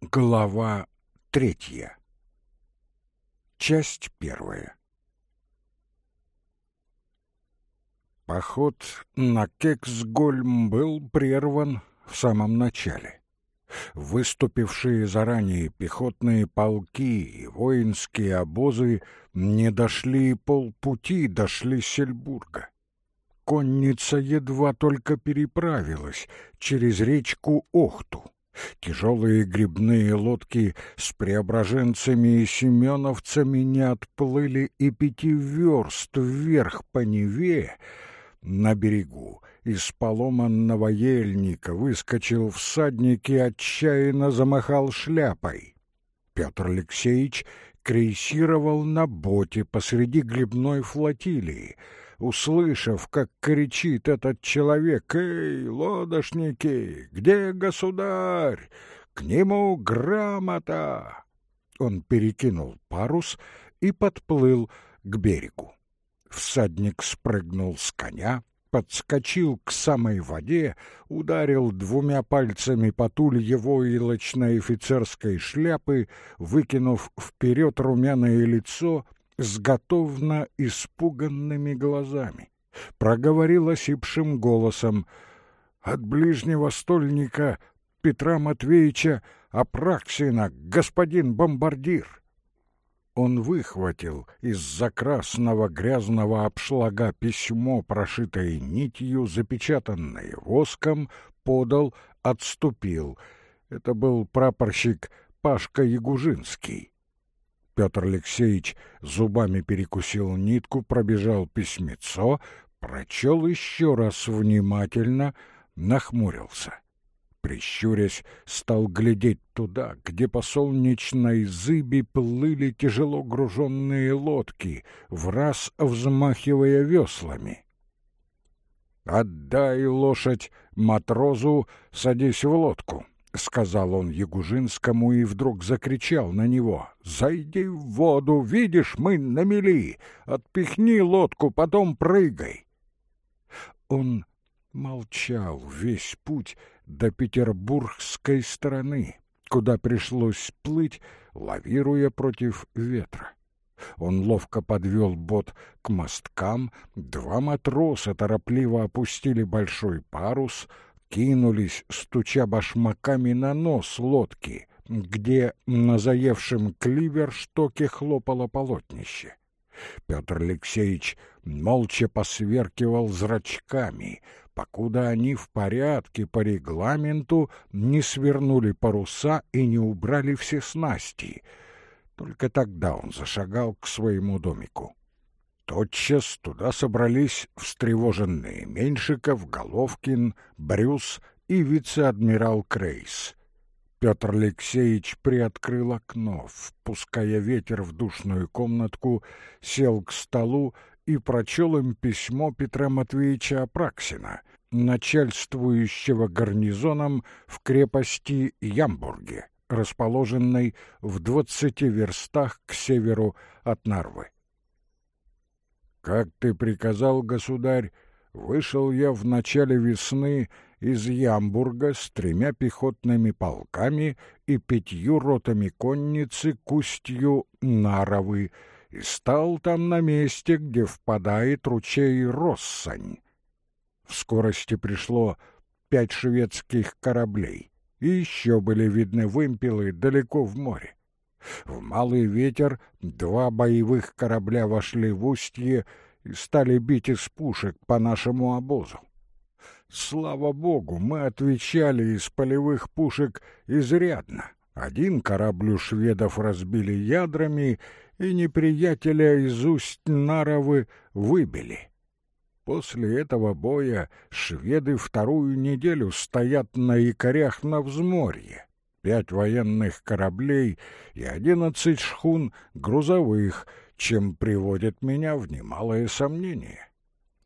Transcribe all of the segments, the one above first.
Глава третья. Часть первая. Поход на Кексгольм был прерван в самом начале. Выступившие заранее пехотные полки и воинские обозы не дошли полпути до Шлиссельбурга. Конница едва только переправилась через речку Охту Тяжелые грибные лодки с преображенцами и семеновцами не отплыли и пяти верст вверх по Неве. На берегу из поломанного ельника выскочил всадник и отчаянно замахал шляпой. Петр Алексеевич крейсировал на боте посреди грибной флотилии — услышав, как кричит этот человек «Эй, лодошники, где государь? К нему грамота!» Он перекинул парус и подплыл к берегу. Всадник спрыгнул с коня, подскочил к самой воде, ударил двумя пальцами по его илочной офицерской шляпы, выкинув вперед румяное лицо — с готовно испуганными глазами. Проговорил осипшим голосом «От ближнего стольника Петра Матвеевича Апраксина, господин бомбардир!» Он выхватил из-за красного грязного обшлага письмо, прошитое нитью, запечатанное воском, подал, отступил. Это был прапорщик Пашка Ягужинский. Петр Алексеевич зубами перекусил нитку, пробежал письмецо, прочел еще раз внимательно, нахмурился. Прищурясь, стал глядеть туда, где по солнечной зыби плыли тяжело груженные лодки, в раз взмахивая веслами. «Отдай лошадь матрозу, садись в лодку», — сказал он Ягужинскому и вдруг закричал на него. «Зайди в воду, видишь, мы на мели! Отпихни лодку, потом прыгай!» Он молчал весь путь до петербургской стороны, куда пришлось плыть, лавируя против ветра. Он ловко подвел бот к мосткам, два матроса торопливо опустили большой парус — кинулись, стуча башмаками на нос лодки, где на заевшем кливерштоке хлопало полотнище. Петр Алексеевич молча посверкивал зрачками, покуда они в порядке по регламенту не свернули паруса и не убрали все снасти. Только тогда он зашагал к своему домику. Тотчас туда собрались встревоженные Меньшиков, Головкин, Брюс и вице-адмирал Крейс. Петр Алексеевич приоткрыл окно, впуская ветер в душную комнатку, сел к столу и прочел им письмо Петра Матвеевича Апраксина, начальствующего гарнизоном в крепости Ямбурге, расположенной в двадцати верстах к северу от Нарвы. Как ты приказал, государь, вышел я в начале весны из Ямбурга с тремя пехотными полками и пятью ротами конницы к устью Наровы и стал там на месте, где впадает ручей Россань. В скорости пришло пять шведских кораблей, и еще были видны вымпелы далеко в море. В малый ветер два боевых корабля вошли в устье и стали бить из пушек по нашему обозу. Слава богу, мы отвечали из полевых пушек изрядно. Один корабль у шведов разбили ядрами, и неприятеля из усть Наровы выбили. После этого боя шведы вторую неделю стоят на якорях на взморье пять военных кораблей и одиннадцать шхун грузовых, чем приводит меня в немалое сомнение.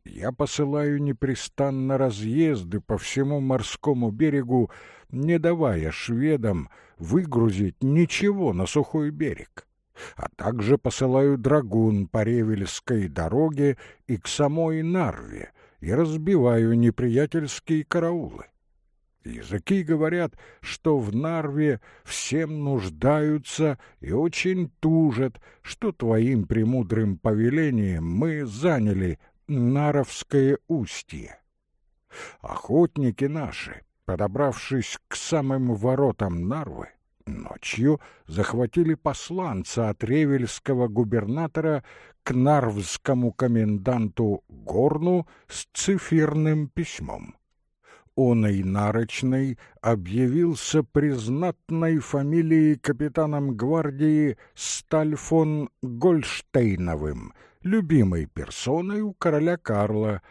Я посылаю непрестанно разъезды по всему морскому берегу, не давая шведам выгрузить ничего на сухой берег, а также посылаю драгун по Ревельской дороге и к самой Нарве и разбиваю неприятельские караулы. Языки говорят, что в Нарве всем нуждаются и очень тужат, что твоим премудрым повелением мы заняли Наровское устье. Охотники наши, подобравшись к самым воротам Нарвы, ночью захватили посланца от ревельского губернатора к нарвскому коменданту Горну с циферным письмом оной нарочной объявился признатной фамилией капитаном гвардии Стальфон Гольштейновым, любимой персоной у короля Карла.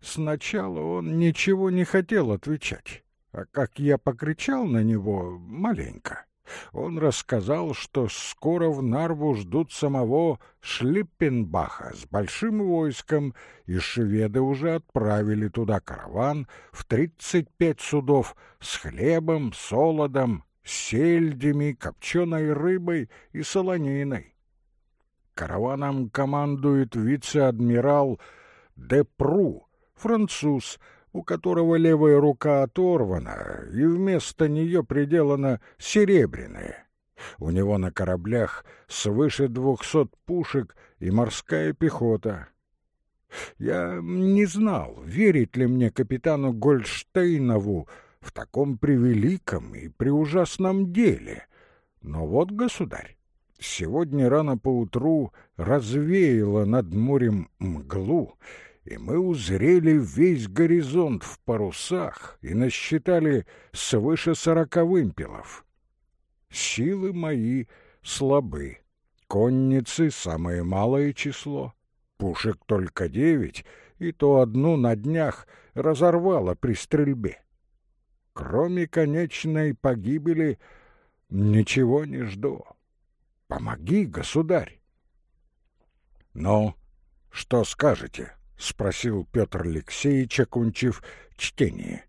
Сначала он ничего не хотел отвечать, а как я покричал на него маленько, он рассказал, что скоро в Нарву ждут самого Шлиппенбаха с большим войском, и шведы уже отправили туда караван в тридцать пять судов с хлебом, солодом, сельдями, копченой рыбой и солониной. Караваном командует вице-адмирал Депру, француз, у которого левая рука оторвана, и вместо нее приделана серебряная. У него на кораблях свыше двухсот пушек и морская пехота. Я не знал, верить ли мне капитану Гольштейнову в таком превеликом и преужасном деле. Но вот, государь, сегодня рано поутру развеяло над морем мглу, и мы узрели весь горизонт в парусах и насчитали свыше сорока вымпелов. Силы мои слабы, конницы — самое малое число, пушек только девять, и то одну на днях разорвало при стрельбе. Кроме конечной погибели ничего не жду. Помоги, государь. Но что скажете? — спросил Петр Алексеевич, окончив чтение.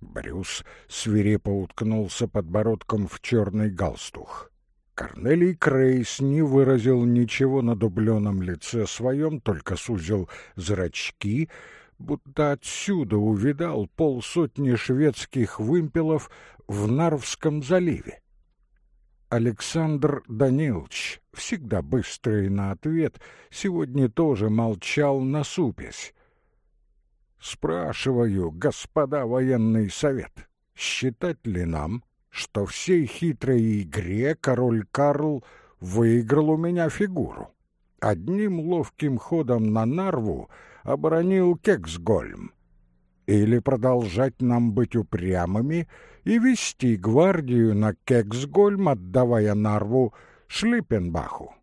Брюс свирепо уткнулся подбородком в черный галстух. Корнелий Крейс не выразил ничего на дубленом лице своем, только сузил зрачки, будто отсюда увидал полсотни шведских вымпелов в Нарвском заливе. Александр Данилович, всегда быстрый на ответ, сегодня тоже молчал насупясь. Спрашиваю, господа военный совет, считать ли нам, что всей хитрой игре король Карл выиграл у меня фигуру? Одним ловким ходом на Нарву оборонил Кексгольм. Или продолжать нам быть упрямыми — и вести гвардию на Кексгольм, отдавая Нарву Шлиппенбаху.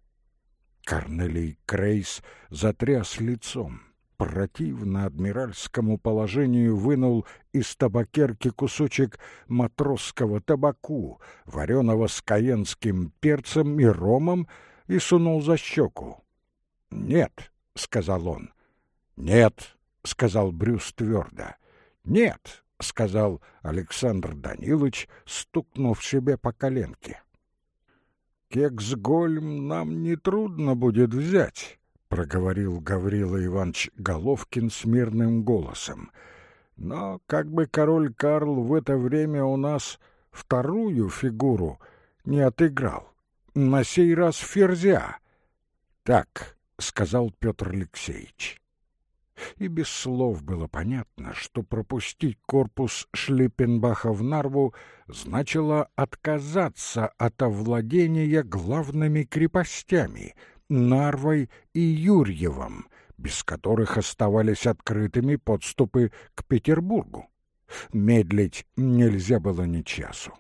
Корнелий Крейс затряс лицом. Противно адмиральскому положению вынул из табакерки кусочек матросского табаку, вареного с каенским перцем и ромом, и сунул за щеку. «Нет», — сказал он. «Нет», — сказал Брюс твердо. «Нет, — сказал Александр Данилович, стукнув себе по коленке. «Кексгольм нам нетрудно будет взять», — проговорил Гаврила Иванович Головкин с мирным голосом. «Но как бы король Карл в это время у нас вторую фигуру не отыграл, на сей раз ферзя». «Так», — сказал Петр Алексеевич, и без слов было понятно, что пропустить корпус Шлиппенбаха в Нарву значило отказаться от овладения главными крепостями — Нарвой и Юрьевом, без которых оставались открытыми подступы к Петербургу. Медлить нельзя было ни часу.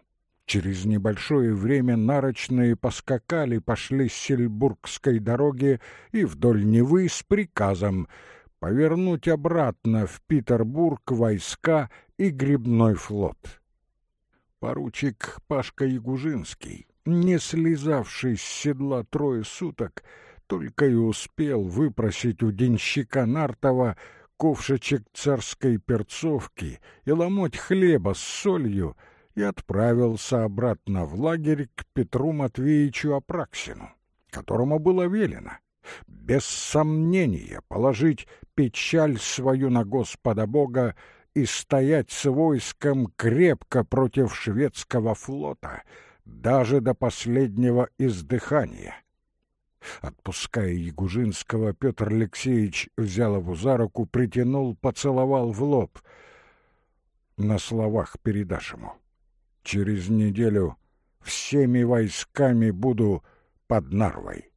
Через небольшое время нарочные поскакали, пошли с Сельбургской дороги и вдоль Невы с приказом — повернуть обратно в Петербург войска и грибной флот. Поручик Пашка Ягужинский, не слезавший с седла трое суток, только и успел выпросить у денщика Нартова ковшичек царской перцовки и ломоть хлеба с солью и отправился обратно в лагерь к Петру Матвеевичу Апраксину, которому было велено без сомнения положить печаль свою на Господа Бога и стоять с войском крепко против шведского флота, даже до последнего издыхания. Отпуская Ягужинского, Петр Алексеевич взял его за руку, притянул, поцеловал в лоб. На словах передашь ему. Через неделю всеми войсками буду под Нарвой.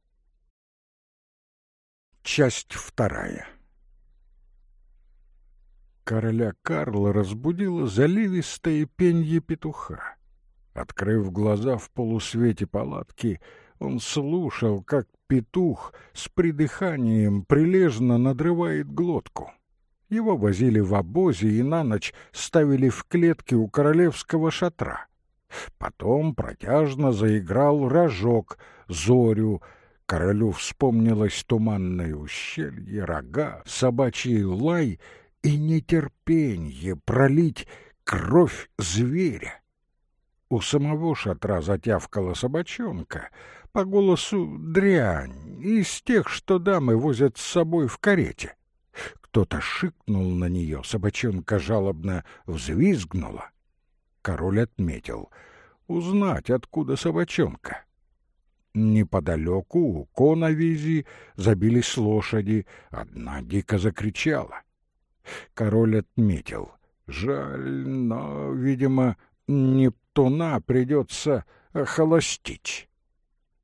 Часть вторая. Короля Карла разбудило заливистое пенье петуха. Открыв глаза в полусвете палатки, он слушал, как петух с придыханием прилежно надрывает глотку. Его возили в обозе и на ночь ставили в клетке у королевского шатра. Потом протяжно заиграл рожок, зорю. Королю вспомнилось туманное ущелье, рога, собачий лай и нетерпенье пролить кровь зверя. У самого шатра затявкала собачонка, по голосу дрянь, из тех, что дамы возят с собой в карете. Кто-то шикнул на нее, собачонка жалобно взвизгнула. Король отметил — узнать, откуда собачонка. Неподалеку у коновизи забились лошади, одна дико закричала. Король отметил — жаль, но, видимо, Нептуна придется холостить.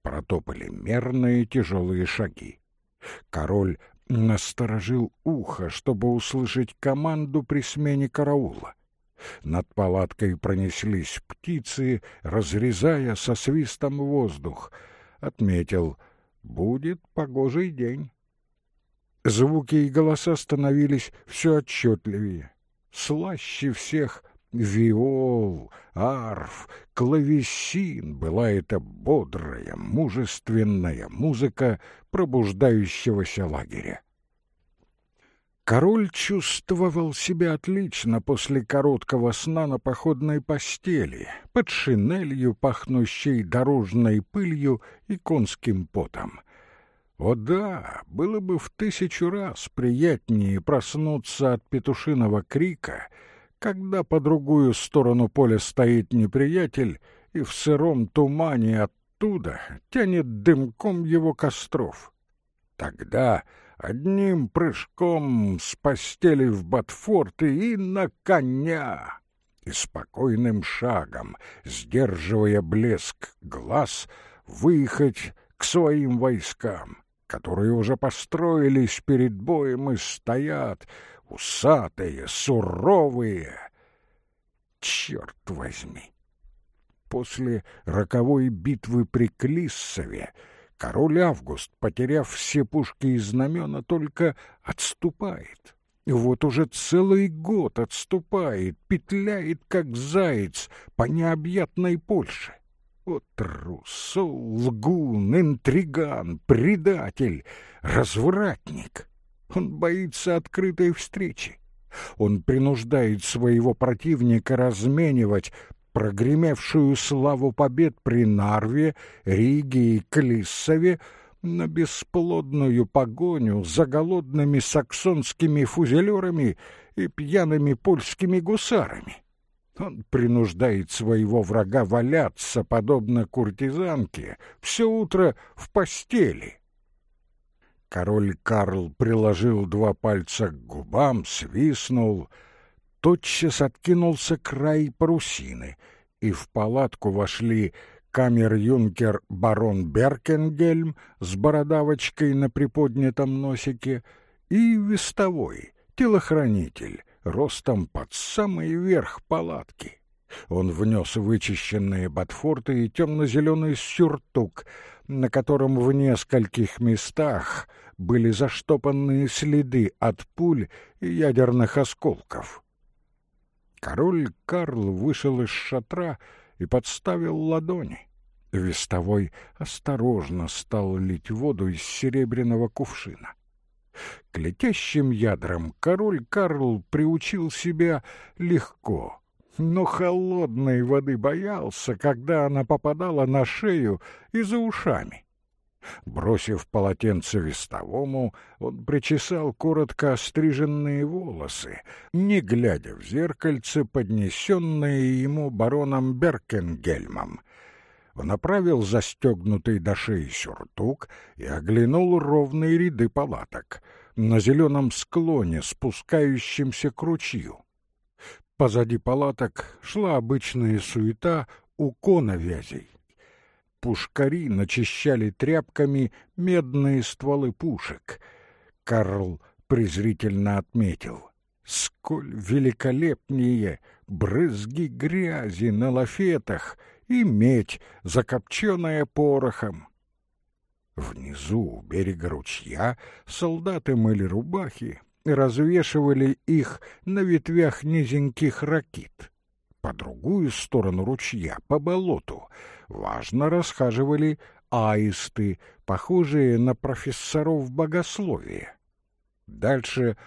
Протопали мерные тяжелые шаги. Король насторожил ухо, чтобы услышать команду при смене караула. Над палаткой пронеслись птицы, разрезая со свистом воздух. Отметил — будет погожий день. Звуки и голоса становились все отчетливее. Слаще всех виол, арф, клавесин была эта бодрая, мужественная музыка пробуждающегося лагеря. Король чувствовал себя отлично после короткого сна на походной постели, под шинелью, пахнущей дорожной пылью и конским потом. О да, было бы в тысячу раз приятнее проснуться от петушиного крика — когда по другую сторону поля стоит неприятель, и в сыром тумане оттуда тянет дымком его костров. Тогда одним прыжком с постели в ботфорты и на коня, и спокойным шагом, сдерживая блеск глаз, выехать к своим войскам, которые уже построились перед боем и стоят, усатые, суровые. Черт возьми! После роковой битвы при Клиссове король Август, потеряв все пушки и знамена, только отступает. Вот уже целый год отступает, петляет, как заяц, по необъятной Польше. Вот трус, лгун, интриган, предатель, развратник. Он боится открытой встречи. Он принуждает своего противника разменивать прогремевшую славу побед при Нарве, Риге и Клиссове на бесплодную погоню за голодными саксонскими фузелерами и пьяными польскими гусарами. Он принуждает своего врага валяться, подобно куртизанке, все утро в постели, Король Карл приложил два пальца к губам, свистнул. Тотчас откинулся край парусины, и в палатку вошли камер-юнкер барон Беркенгельм с бородавочкой на приподнятом носике и вестовой, телохранитель, ростом под самый верх палатки. Он внес вычищенные ботфорты и темно-зеленый сюртук, на котором в нескольких местах были заштопанные следы от пуль и ядерных осколков. Король Карл вышел из шатра и подставил ладони. Вестовой осторожно стал лить воду из серебряного кувшина. К летящим ядрам король Карл приучил себя легко, но холодной воды боялся, когда она попадала на шею и за ушами. Бросив полотенце вестовому, он причесал коротко остриженные волосы, не глядя в зеркальце, поднесенные ему бароном Беркенгельмом. Он направил застегнутый до шеи сюртук и оглянул ровные ряды палаток на зеленом склоне, спускающемся к ручью. Позади палаток шла обычная суета у коновязей. Пушкари начищали тряпками медные стволы пушек. Карл презрительно отметил. Сколь великолепнее брызги грязи на лафетах и медь, закопченная порохом. Внизу, у берега ручья, солдаты мыли рубахи, развешивали их на ветвях низеньких ракит. По другую сторону ручья, по болоту, важно расхаживали аисты, похожие на профессоров богословия. Дальше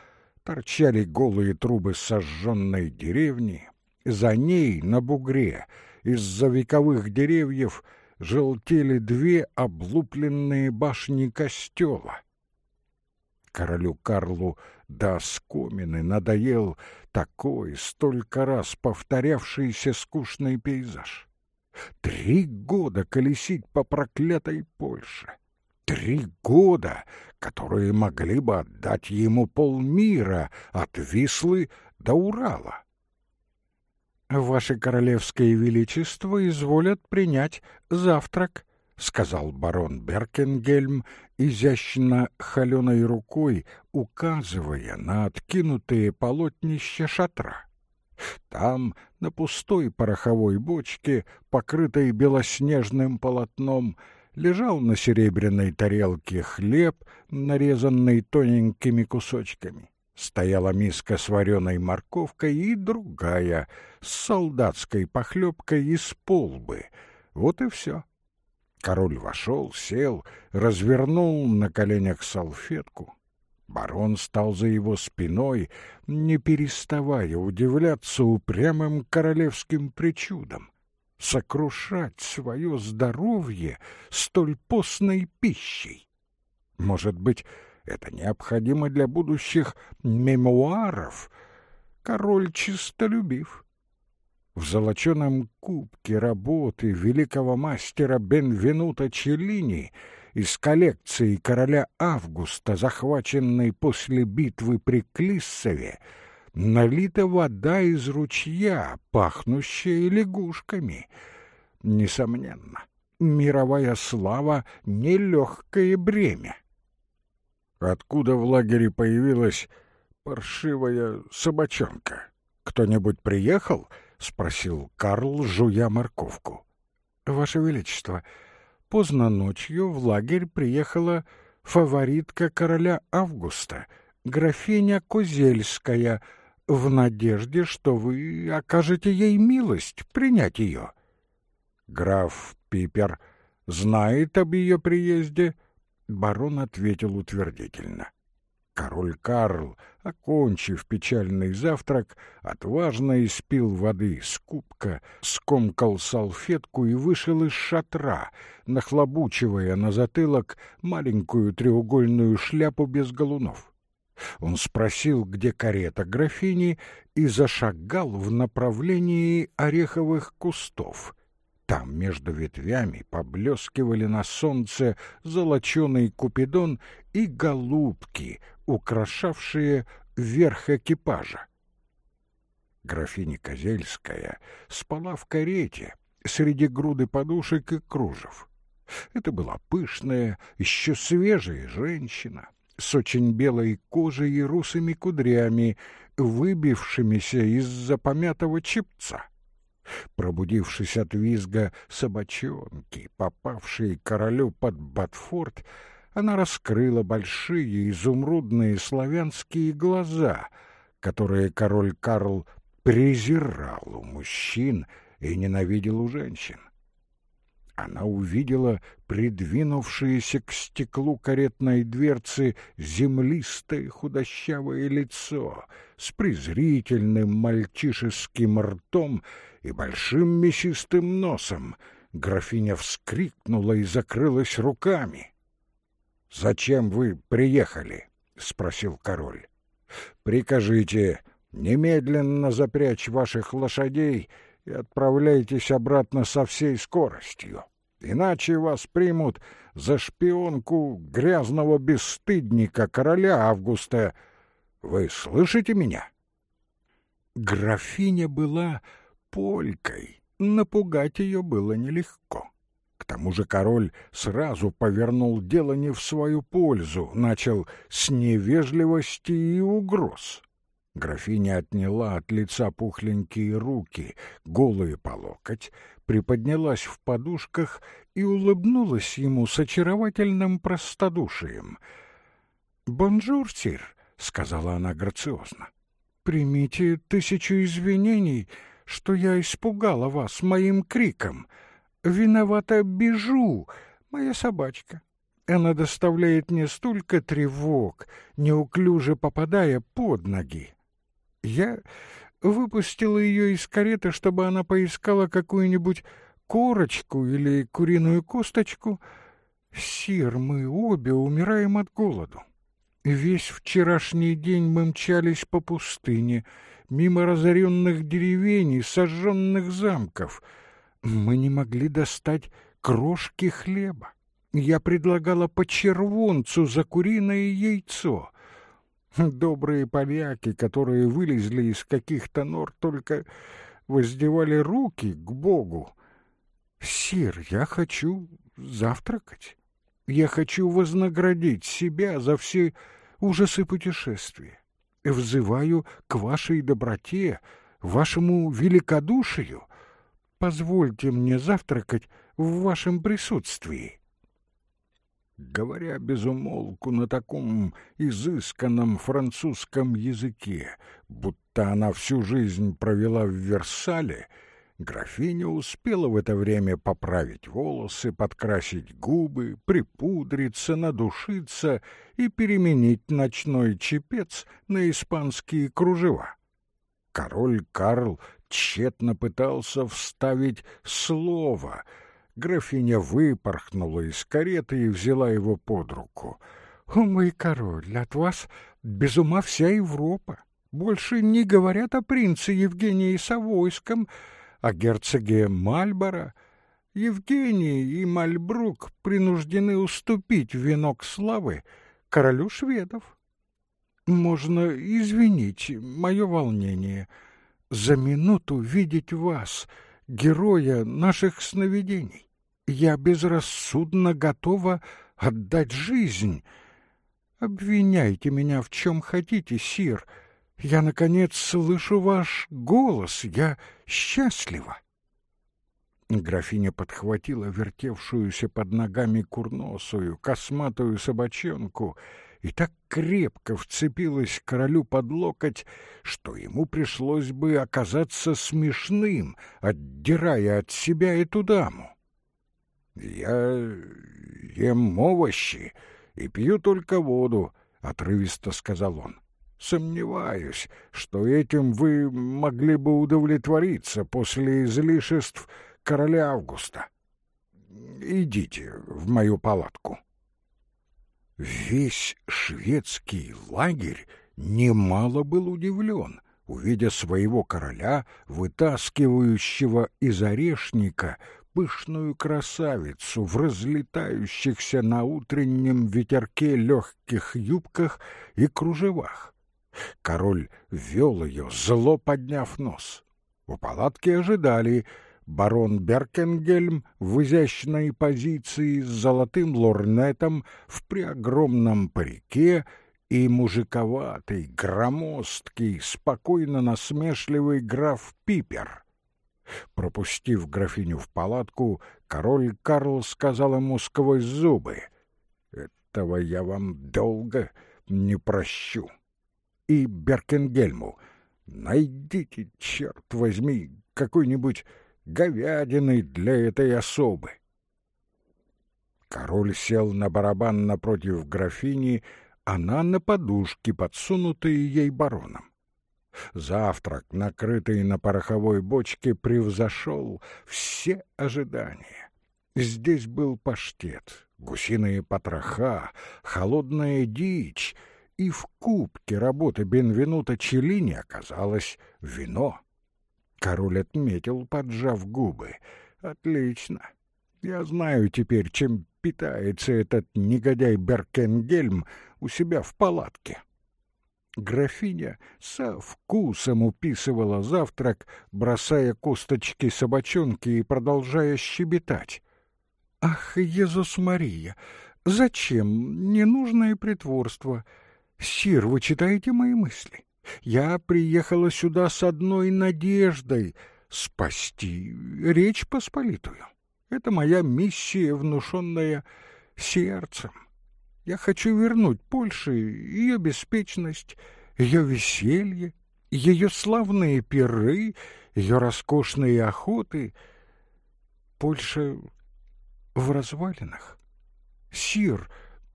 торчали голые трубы сожженной деревни, за ней, на бугре, из-за вековых деревьев, желтели две облупленные башни костела — Королю Карлу до скомины надоел такой, столько раз повторявшийся скучный пейзаж. Три года колесить по проклятой Польше. Три года, которые могли бы отдать ему полмира от Вислы до Урала. «Ваше королевское величество изволят принять завтрак», — сказал барон Беркенгельм, изящно холеной рукой указывая на откинутые полотнища шатра. Там, на пустой пороховой бочке, покрытой белоснежным полотном, лежал на серебряной тарелке хлеб, нарезанный тоненькими кусочками. Стояла миска с вареной морковкой и другая, с солдатской похлебкой из полбы. Вот и все. Король вошел, сел, развернул на коленях салфетку. Барон стал за его спиной, не переставая удивляться упрямым королевским причудам, сокрушать свое здоровье столь постной пищей. Может быть, это необходимо для будущих мемуаров. Король чистолюбив, в золоченом кубке работы великого мастера Бенвенута Челлини из коллекции короля Августа, захваченной после битвы при Клиссове, налита вода из ручья, пахнущая лягушками. Несомненно, мировая слава — нелегкое бремя. Откуда в лагере появилась паршивая собачонка? Кто-нибудь приехал —— спросил Карл, жуя морковку. — Ваше Величество, поздно ночью в лагерь приехала фаворитка короля Августа, графиня Козельская, в надежде, что вы окажете ей милость принять ее. Граф Пипер знает об ее приезде? Барон ответил утвердительно. — Король Карл, окончив печальный завтрак, отважно испил воды с кубка, скомкал салфетку и вышел из шатра, нахлобучивая на затылок маленькую треугольную шляпу без галунов. Он спросил, где карета графини, и зашагал в направлении ореховых кустов — там между ветвями поблескивали на солнце золоченый купидон и голубки, украшавшие верх экипажа. Графиня Козельская спала в карете среди груды подушек и кружев. Это была пышная, еще свежая женщина с очень белой кожей и русыми кудрями, выбившимися из-за помятого чепца. Пробудившись от визга собачонки, попавшей королю под Батфорд, она раскрыла большие изумрудные славянские глаза, которые король Карл презирал у мужчин и ненавидел у женщин. Она увидела придвинувшееся к стеклу каретной дверцы землистое худощавое лицо с презрительным мальчишеским ртом и большим мясистым носом. Графиня вскрикнула и закрылась руками. зачем вы приехали?» — спросил король. «Прикажите немедленно запрячь ваших лошадей и отправляйтесь обратно со всей скоростью, иначе вас примут за шпионку грязного бесстыдника короля Августа. Вы слышите меня?» Графиня была полькой, напугать ее было нелегко. К тому же король сразу повернул дело не в свою пользу, начал с невежливости и угроз. Графиня отняла от лица пухленькие руки, голые по локоть, приподнялась в подушках и улыбнулась ему с очаровательным простодушием. «Bonjour, sire», — сказала она грациозно. «Примите тысячу извинений, что я испугала вас моим криком. Виновата Бижу, моя собачка. Она доставляет мне столько тревог, неуклюже попадая под ноги. Я выпустила ее из кареты, чтобы она поискала какую-нибудь корочку или куриную косточку. Сир, мы обе умираем от голоду. Весь вчерашний день мы мчались по пустыне, мимо разоренных деревень и сожженных замков. Мы не могли достать крошки хлеба. Я предлагала по червонцу за куриное яйцо. Добрые поляки, которые вылезли из каких-то нор, только воздевали руки к Богу. «Сир, я хочу завтракать. Я хочу вознаградить себя за все ужасы путешествия. Взываю к вашей доброте, вашему великодушию. Позвольте мне завтракать в вашем присутствии». Говоря без умолку на таком изысканном французском языке, будто она всю жизнь провела в Версале, графиня успела в это время поправить волосы, подкрасить губы, припудриться, надушиться и переменить ночной чепец на испанские кружева. Король Карл тщетно пытался вставить слово — Графиня выпорхнула из кареты и взяла его под руку. «О, мой король, от вас без ума вся Европа. Больше не говорят о принце Евгении Савойском, о герцоге Мальборо. Евгений и Мальбрук принуждены уступить венок славы королю шведов. Можно извинить мое волнение. За минуту видеть вас — героя наших сновидений. Я безрассудно готова отдать жизнь. Обвиняйте меня в чем хотите, сир. Я, наконец, слышу ваш голос. Я счастлива. Графиня подхватила вертевшуюся под ногами курносую, косматую собачонку и так крепко вцепилась королю под локоть, что ему пришлось бы оказаться смешным, отдирая от себя эту даму. «Я ем овощи и пью только воду», — отрывисто сказал он. «Сомневаюсь, что этим вы могли бы удовлетвориться после излишеств короля Августа. Идите в мою палатку». Весь шведский лагерь немало был удивлен, увидя своего короля, вытаскивающего из орешника пышную красавицу в разлетающихся на утреннем ветерке легких юбках и кружевах. Король вел ее, зло подняв нос. У палатки ожидали — барон Беркенгельм в изящной позиции с золотым лорнетом в преогромном парике и мужиковатый, громоздкий, спокойно насмешливый граф Пипер. Пропустив графиню в палатку, король Карл сказал ему сквозь зубы, «Этого я вам долго не прощу». И Беркенгельму, «Найдите, черт возьми, какой-нибудь говядины для этой особы. Король сел на барабан напротив графини, она на подушке, подсунутые ей бароном. Завтрак, накрытый на пороховой бочке, превзошел все ожидания. Здесь был паштет, гусиные потроха, холодная дичь, и в кубке работы Бенвенута Челлини оказалось вино. Король отметил, поджав губы. «Отлично. Я знаю теперь, чем питается этот негодяй Беркенгельм у себя в палатке». Графиня со вкусом уписывала завтрак, бросая косточки собачонки и продолжая щебетать. «Ах, Иисус Мария, зачем ненужное притворство? Сир, вы читаете мои мысли? Я приехала сюда с одной надеждой — спасти Речь Посполитую. Это моя миссия, внушенная сердцем. Я хочу вернуть Польше ее беспечность, ее веселье, ее славные пиры, ее роскошные охоты. Польша в развалинах. Сир,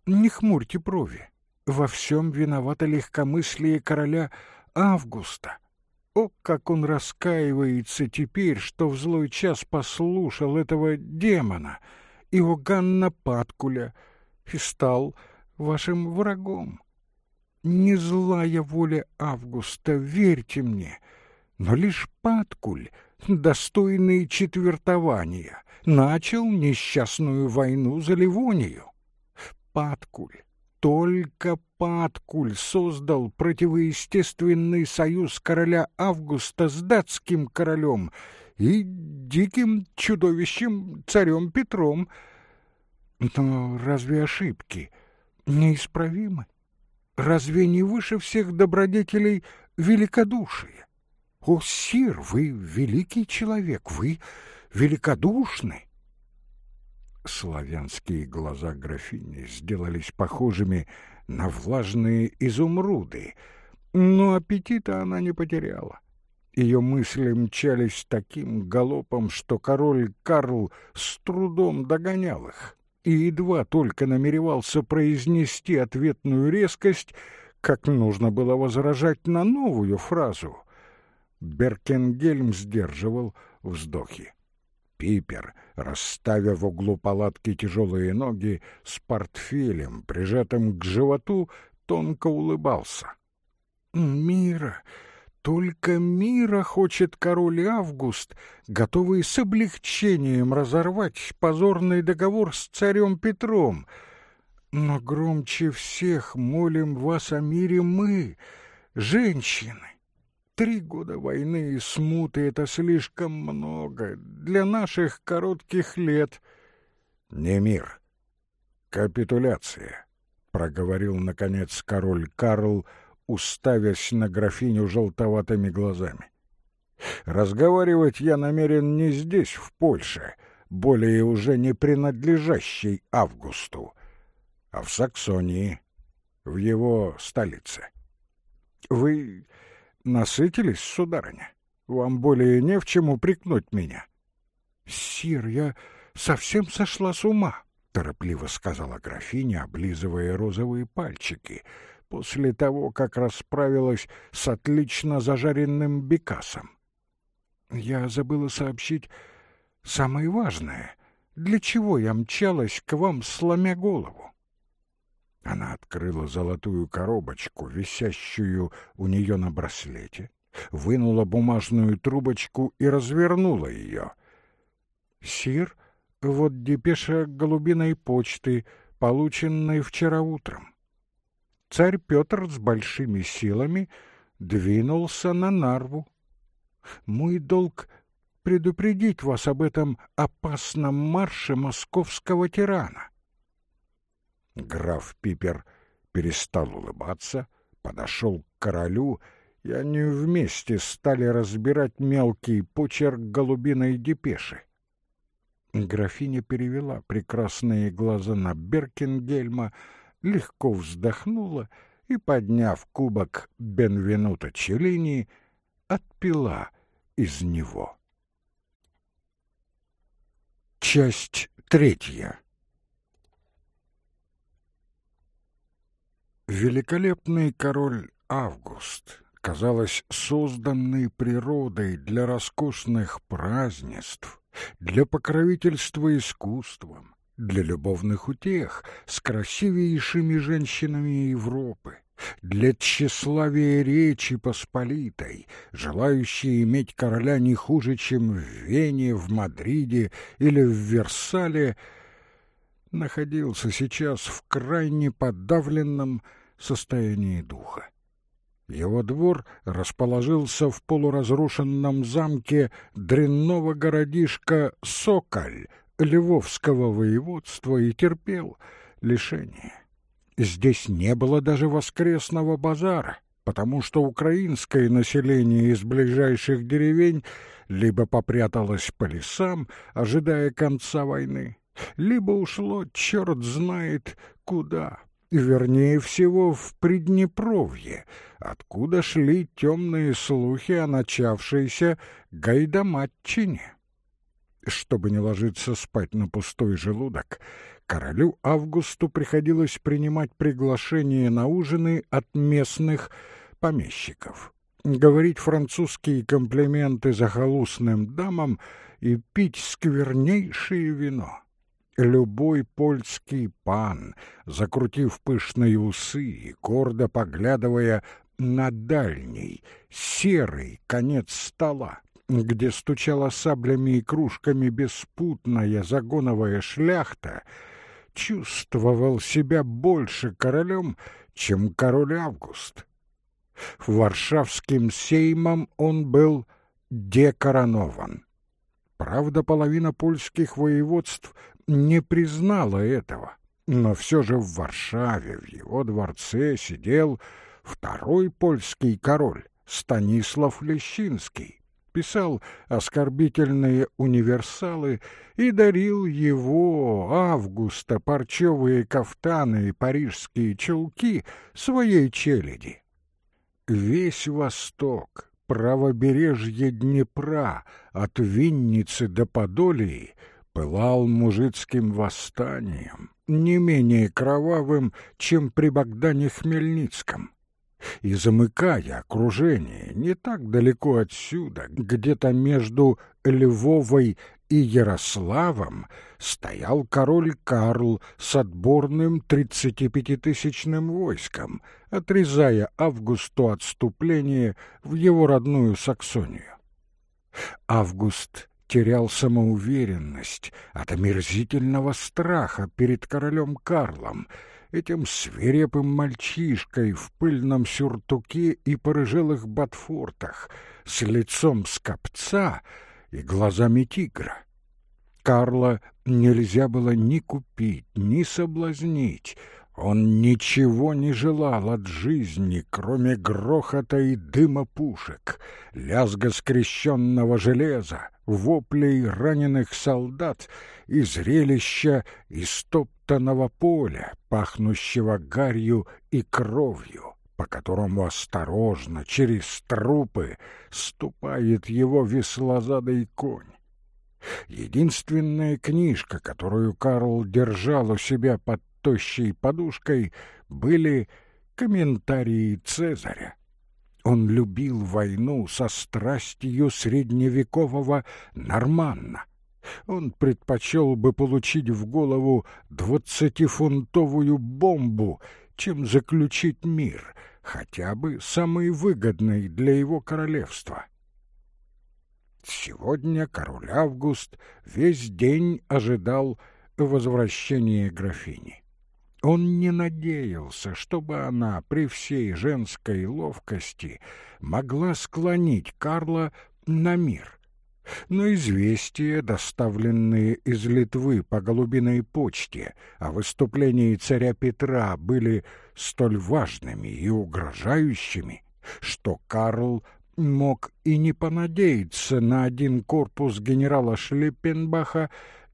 не хмурьте брови. Во всем виновато легкомыслие короля Августа. О, как он раскаивается теперь, что в злой час послушал этого демона, Иоганна Паткуля — и стал вашим врагом. Не злая воля Августа, верьте мне, но лишь Паткуль, достойный четвертования, начал несчастную войну за Ливонию. Паткуль, только Паткуль создал противоестественный союз короля Августа с датским королем и диким чудовищем царем Петром — но разве ошибки неисправимы? Разве не выше всех добродетелей великодушие? О, сир, вы великий человек, вы великодушны. Славянские глаза графини сделались похожими на влажные изумруды, но аппетита она не потеряла. Ее мысли мчались таким галопом, что король Карл с трудом догонял их и едва только намеревался произнести ответную резкость, как нужно было возражать на новую фразу. Беркенгельм сдерживал вздохи. Пипер, расставив в углу палатки тяжелые ноги, с портфелем, прижатым к животу, тонко улыбался. «Мира!» Только мира хочет король Август, готовый с облегчением разорвать позорный договор с царем Петром. Но громче всех молим вас о мире мы, женщины. Три года войны и смуты — это слишком много для наших коротких лет. Не мир, капитуляция, — проговорил, наконец, король Карл, — уставясь на графиню желтоватыми глазами. «Разговаривать я намерен не здесь, в Польше, более уже не принадлежащей Августу, а в Саксонии, в его столице. Вы насытились, сударыня? Вам более не в чем упрекнуть меня». «Сир, я совсем сошла с ума», — торопливо сказала графиня, облизывая розовые пальчики — после того, как расправилась с отлично зажаренным бекасом. Я забыла сообщить самое важное. Для чего я мчалась к вам, сломя голову? Она открыла золотую коробочку, висящую у нее на браслете, вынула бумажную трубочку и развернула ее. «Сир, вот депеша голубиной почты, полученной вчера утром царь Петр с большими силами двинулся на Нарву. Мой долг — предупредить вас об этом опасном марше московского тирана. Граф Пипер перестал улыбаться, подошел к королю, и они вместе стали разбирать мелкий почерк голубиной депеши. Графиня перевела прекрасные глаза на Беркингельма, легко вздохнула и, подняв кубок Бенвенута Челлини, отпила из него. Часть третья Великолепный король Август, казалось, созданный природой для роскошных празднеств, для покровительства искусством, для любовных утех с красивейшими женщинами Европы, для тщеславия Речи Посполитой, желающей иметь короля не хуже, чем в Вене, в Мадриде или в Версале, находился сейчас в крайне подавленном состоянии духа. Его двор расположился в полуразрушенном замке дрянного городишка Соколь Львовского воеводства и терпел лишение. Здесь не было даже воскресного базара, потому что украинское население из ближайших деревень либо попряталось по лесам, ожидая конца войны, либо ушло черт знает куда, вернее всего в Приднепровье, откуда шли темные слухи о начавшейся гайдаматчине. Чтобы не ложиться спать на пустой желудок, королю Августу приходилось принимать приглашения на ужины от местных помещиков, говорить французские комплименты захолустным дамам и пить сквернейшее вино. Любой польский пан, закрутив пышные усы и гордо поглядывая на дальний, серый конец стола, где стучала саблями и кружками беспутная загоновая шляхта, чувствовал себя больше королем, чем король Август. Варшавским сеймом он был декоронован. Правда, половина польских воеводств не признала этого, но все же в Варшаве, в его дворце, сидел второй польский король Станислав Лещинский, писал оскорбительные универсалы и дарил его, Августа, парчевые кафтаны и парижские чулки своей челяди. Весь Восток, правобережье Днепра, от Винницы до Подолии, пылал мужицким восстанием, не менее кровавым, чем при Богдане Хмельницком и замыкая окружение не так далеко отсюда, где-то между Львовой и Ярославом, стоял король Карл с отборным тридцатипятитысячным войском, отрезая Августу отступление в его родную Саксонию. Август терял самоуверенность от омерзительного страха перед королем Карлом — этим свирепым мальчишкой в пыльном сюртуке и порыжелых ботфортах, с лицом скопца и глазами тигра. Карла нельзя было ни купить, ни соблазнить. Он ничего не желал от жизни, кроме грохота и дыма пушек, лязга скрещенного железа, воплей раненых солдат и зрелища истоптанного поля, пахнущего гарью и кровью, по которому осторожно через трупы ступает его веслозадый конь. Единственная книжка, которую Карл держал у себя под тощей подушкой, были комментарии Цезаря. Он любил войну со страстью средневекового норманна. Он предпочел бы получить в голову двадцатифунтовую бомбу, чем заключить мир, хотя бы самый выгодный для его королевства. Сегодня король Август весь день ожидал возвращения графини. Он не надеялся, чтобы она при всей женской ловкости могла склонить Карла на мир. Но известия, доставленные из Литвы по голубиной почте о выступлении царя Петра, были столь важными и угрожающими, что Карл мог и не понадеяться на один корпус генерала Шлиппенбаха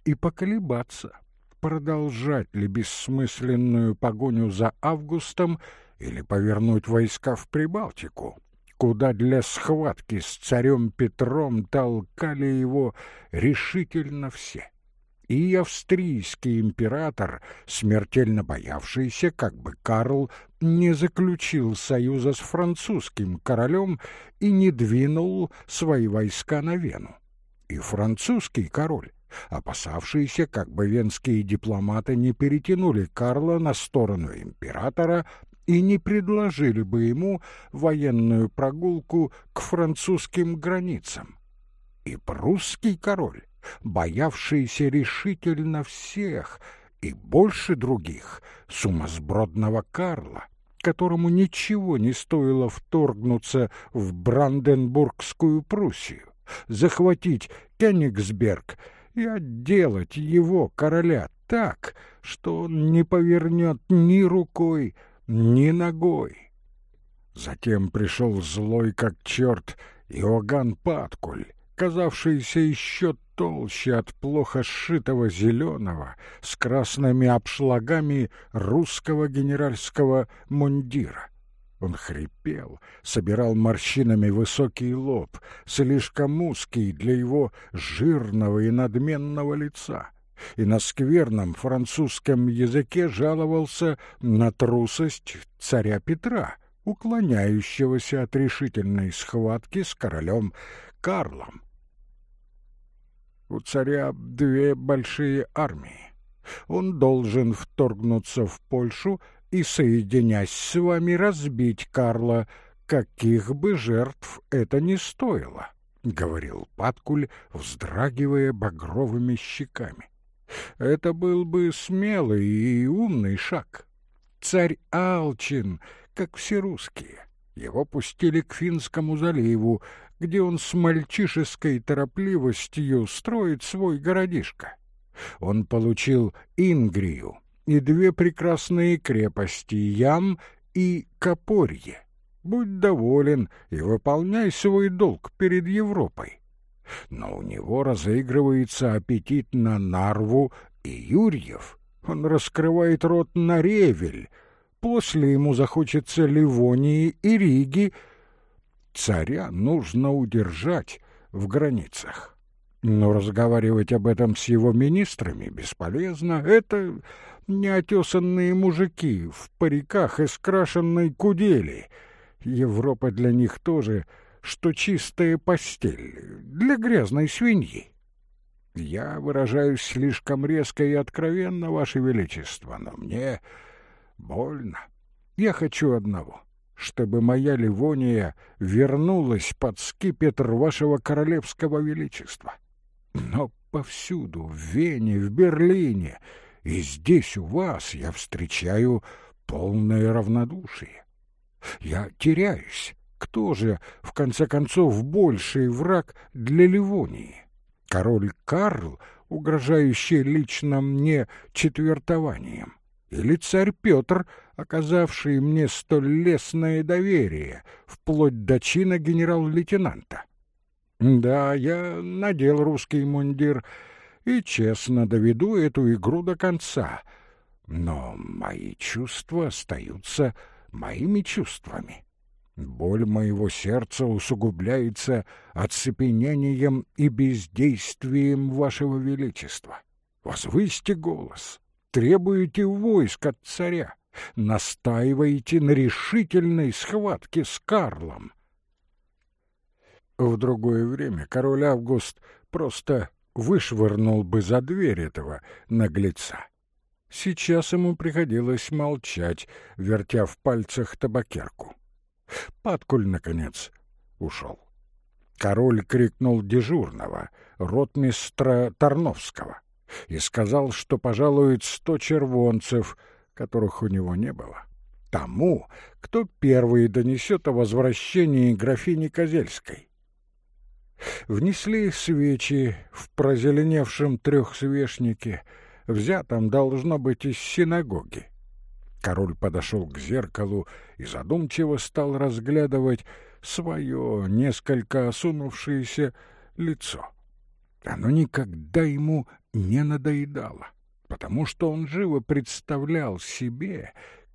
и поколебаться продолжать ли бессмысленную погоню за Августом или повернуть войска в Прибалтику, куда для схватки с царем Петром толкали его решительно все. И австрийский император, смертельно боявшийся, как бы Карл не заключил союза с французским королем и не двинул свои войска на Вену. И французский король опасавшийся, как бы венские дипломаты не перетянули Карла на сторону императора и не предложили бы ему военную прогулку к французским границам. И прусский король, боявшийся решительно всех и больше других, сумасбродного Карла, которому ничего не стоило вторгнуться в Бранденбургскую Пруссию, захватить Кенигсберг и отделать его, короля, так, что он не повернет ни рукой, ни ногой. Затем пришел злой как черт Иоганн Паткуль, казавшийся еще толще от плохо сшитого зеленого с красными обшлагами русского генеральского мундира. Он хрипел, собирал морщинами высокий лоб, слишком узкий для его жирного и надменного лица, и на скверном французском языке жаловался на трусость царя Петра, уклоняющегося от решительной схватки с королем Карлом. У царя две большие армии. Он должен вторгнуться в Польшу и, соединясь с вами, разбить Карла, каких бы жертв это ни стоило, — говорил Паткуль, вздрагивая багровыми щеками. Это был бы смелый и умный шаг. Царь Алчин, как все русские, его пустили к Финскому заливу, где он с мальчишеской торопливостью строит свой городишко. Он получил Ингрию, и две прекрасные крепости Ям и Копорье. Будь доволен и выполняй свой долг перед Европой. Но у него разыгрывается аппетит на Нарву и Юрьев. Он раскрывает рот на Ревель. После ему захочется Ливонии и Риги. Царя нужно удержать в границах. Но разговаривать об этом с его министрами бесполезно. Это неотесанные мужики в париках и скрашенной кудели. Европа для них тоже, что чистая постель для грязной свиньи. Я выражаюсь слишком резко и откровенно, Ваше Величество, но мне больно. Я хочу одного — чтобы моя Ливония вернулась под скипетр вашего королевского величества. Но повсюду, в Вене, в Берлине и здесь у вас я встречаю полное равнодушие. Я теряюсь. Кто же, в конце концов, больший враг для Ливонии? Король Карл, угрожающий лично мне четвертованием? Или царь Петр, оказавший мне столь лестное доверие, вплоть до чина генерал-лейтенанта? Да, я надел русский мундир и честно доведу эту игру до конца. Но мои чувства остаются моими чувствами. Боль моего сердца усугубляется оцепенением и бездействием вашего величества. Возвысьте голос, требуете войск от царя, настаиваете на решительной схватке с Карлом. В другое время король Август просто вышвырнул бы за дверь этого наглеца. Сейчас ему приходилось молчать, вертя в пальцах табакерку. Паткуль, наконец, ушел. Король крикнул дежурного, ротмистра Тарновского, и сказал, что пожалует сто червонцев, которых у него не было, тому, кто первый донесет о возвращении графини Козельской внесли свечи в прозеленевшем трехсвечнике, взятом, должно быть, из синагоги. Король подошел к зеркалу и задумчиво стал разглядывать свое несколько осунувшееся лицо. Оно никогда ему не надоедало, потому что он живо представлял себе,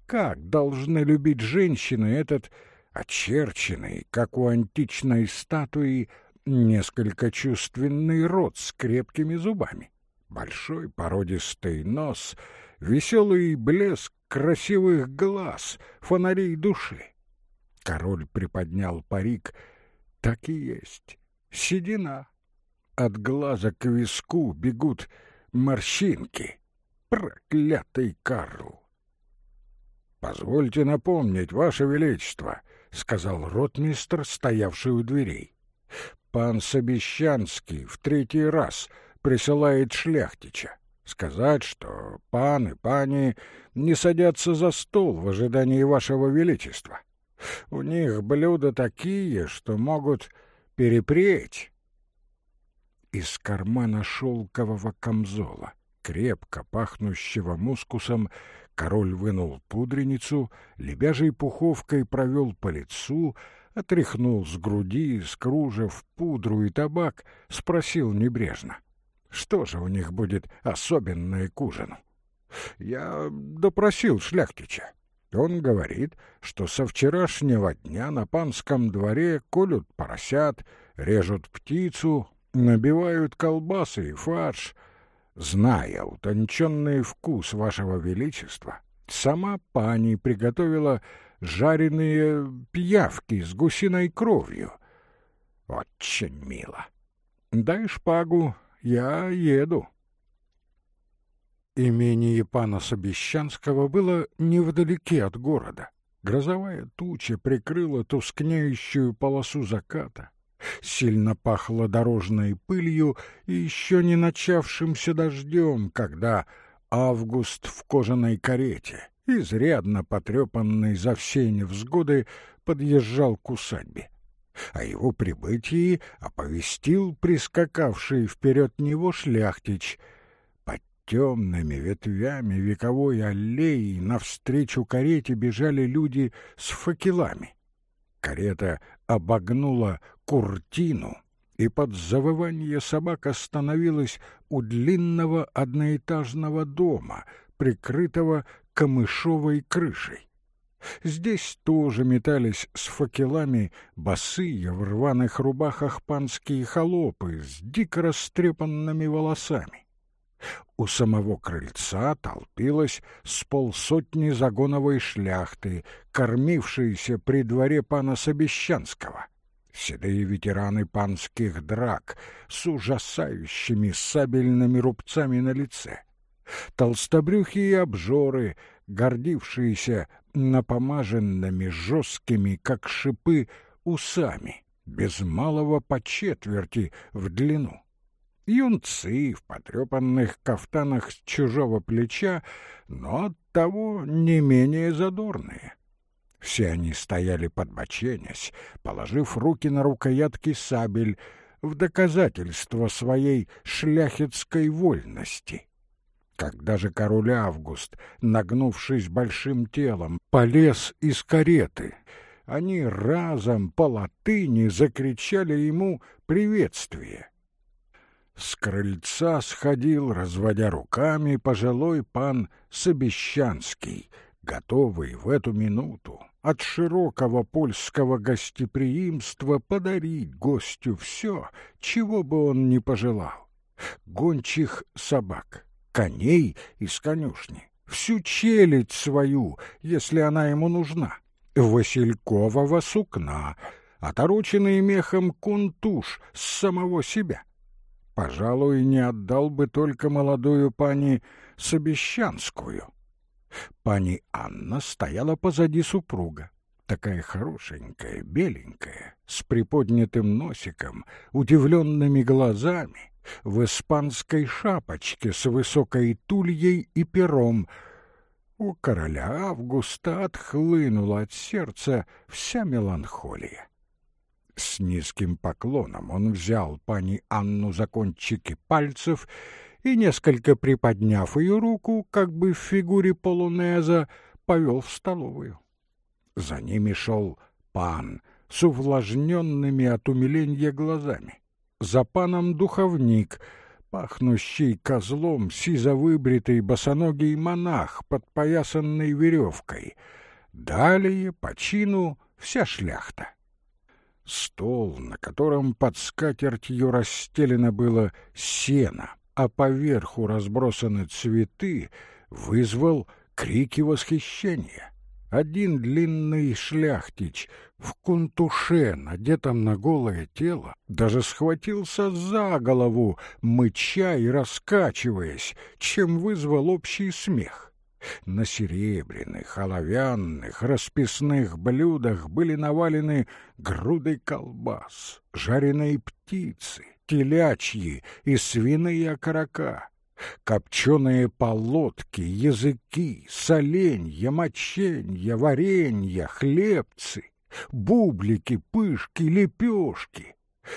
как должны любить женщины этот очерченный, как у античной статуи, несколько чувственный рот с крепкими зубами, большой породистый нос, веселый блеск красивых глаз, фонарей души. Король приподнял парик. Так и есть. Седина. от глаза к виску бегут морщинки. Проклятый Карл! «Позвольте напомнить, Ваше Величество», — сказал ротмистр, стоявший у дверей. «Пан Собещанский в третий раз присылает шляхтича сказать, что пан и пани не садятся за стол в ожидании вашего величества. У них блюда такие, что могут перепреть. Из кармана шелкового камзола, крепко пахнущего мускусом, король вынул пудреницу, лебяжей пуховкой провел по лицу, отряхнул с груди, с кружев, пудру и табак, спросил небрежно. Что же у них будет особенное к ужину? Я допросил шляхтича. Он говорит, что со вчерашнего дня на панском дворе колют поросят, режут птицу, набивают колбасы и фарш. Зная утонченный вкус вашего величества, сама пани приготовила жареные пиявки с гусиной кровью. Очень мило. Дай шпагу, я еду. Имение пана Собещанского было невдалеке от города. Грозовая туча прикрыла тускнеющую полосу заката. Сильно пахло дорожной пылью и еще не начавшимся дождем, когда Август в кожаной карете, изрядно потрепанный за все невзгоды, подъезжал к усадьбе. О его прибытии оповестил прискакавший вперед него шляхтич — темными ветвями вековой аллеи навстречу карете бежали люди с факелами. Карета обогнула куртину, и под завывание собак остановилась у длинного одноэтажного дома, прикрытого камышовой крышей. Здесь тоже метались с факелами босые в рваных рубахах панские холопы с дико растрепанными волосами. У самого крыльца толпилось с полсотни загоновой шляхты, кормившиеся при дворе пана Собещанского. Седые ветераны панских драк с ужасающими сабельными рубцами на лице. Толстобрюхие обжоры, гордившиеся напомаженными жесткими, как шипы, усами, без малого по четверти в длину юнцы в потрепанных кафтанах с чужого плеча, но оттого не менее задорные. Все они стояли подбоченясь, положив руки на рукоятки сабель в доказательство своей шляхетской вольности. Когда же король Август, нагнувшись большим телом, полез из кареты, они разом по латыни закричали ему приветствие — с крыльца сходил, разводя руками, пожилой пан Собещанский, готовый в эту минуту от широкого польского гостеприимства подарить гостю все, чего бы он ни пожелал. Гончих собак, коней из конюшни, всю челядь свою, если она ему нужна, василькового сукна, отороченный мехом кунтуш с самого себя, пожалуй, не отдал бы только молодую пани Собещанскую. Пани Анна стояла позади супруга, такая хорошенькая, беленькая, с приподнятым носиком, удивленными глазами, в испанской шапочке с высокой тульей и пером. У короля Августа отхлынула от сердца вся меланхолия. С низким поклоном он взял пани Анну за кончики пальцев и, несколько приподняв ее руку, как бы в фигуре полунеза, повел в столовую. За ними шел пан с увлажненными от умиления глазами. За паном духовник, пахнущий козлом, сизовыбритый босоногий монах, подпоясанный веревкой. Далее, по чину, вся шляхта. Стол, на котором под скатертью расстелено было сено, а поверху разбросаны цветы, вызвал крики восхищения. Один длинный шляхтич в кунтуше, надетом на голое тело, даже схватился за голову, мыча и раскачиваясь, чем вызвал общий смех. На серебряных, оловянных, расписных блюдах были навалены груды колбас, жареные птицы, телячьи и свиные окорока, копченые полотки, языки, соленья, моченья, варенья, хлебцы, бублики, пышки, лепешки.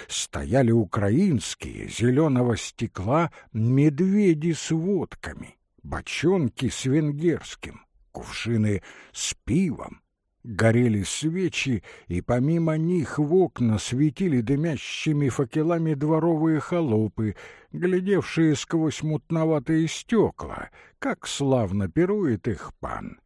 Стояли украинские зеленого стекла медведи с водками, бочонки с венгерским, кувшины с пивом, Горели свечи, и помимо них в окна светили дымящими факелами дворовые холопы, глядевшие сквозь мутноватые стекла, как славно пирует их пан.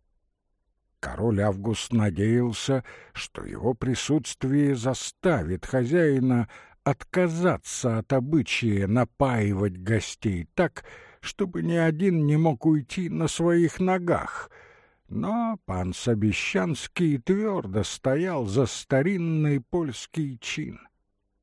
Король Август надеялся, что его присутствие заставит хозяина отказаться от обычая напаивать гостей так, чтобы ни один не мог уйти на своих ногах — но пан Собещанский твердо стоял за старинный польский чин.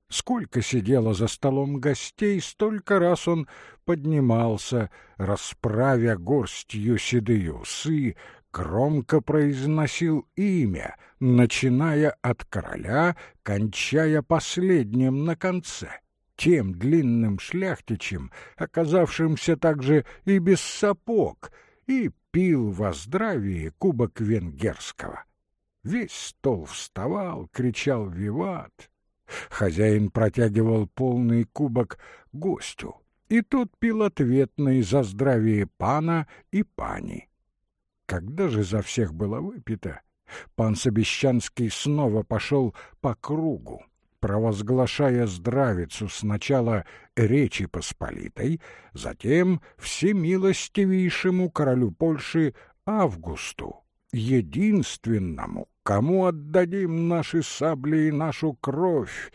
Сколько сидело за столом гостей, столько раз он поднимался, расправя горстью седые усы, громко произносил имя, начиная от короля, кончая последним на конце, тем длинным шляхтичем, оказавшимся также и без сапог, и пил во здравии кубок венгерского. Весь стол вставал, кричал «Виват!». Хозяин протягивал полный кубок гостю, и тот пил ответный за здравие пана и пани. Когда же за всех было выпито, пан Собещанский снова пошел по кругу, провозглашая здравицу сначала Речи Посполитой, затем всемилостивейшему королю Польши Августу, единственному, кому отдадим наши сабли и нашу кровь.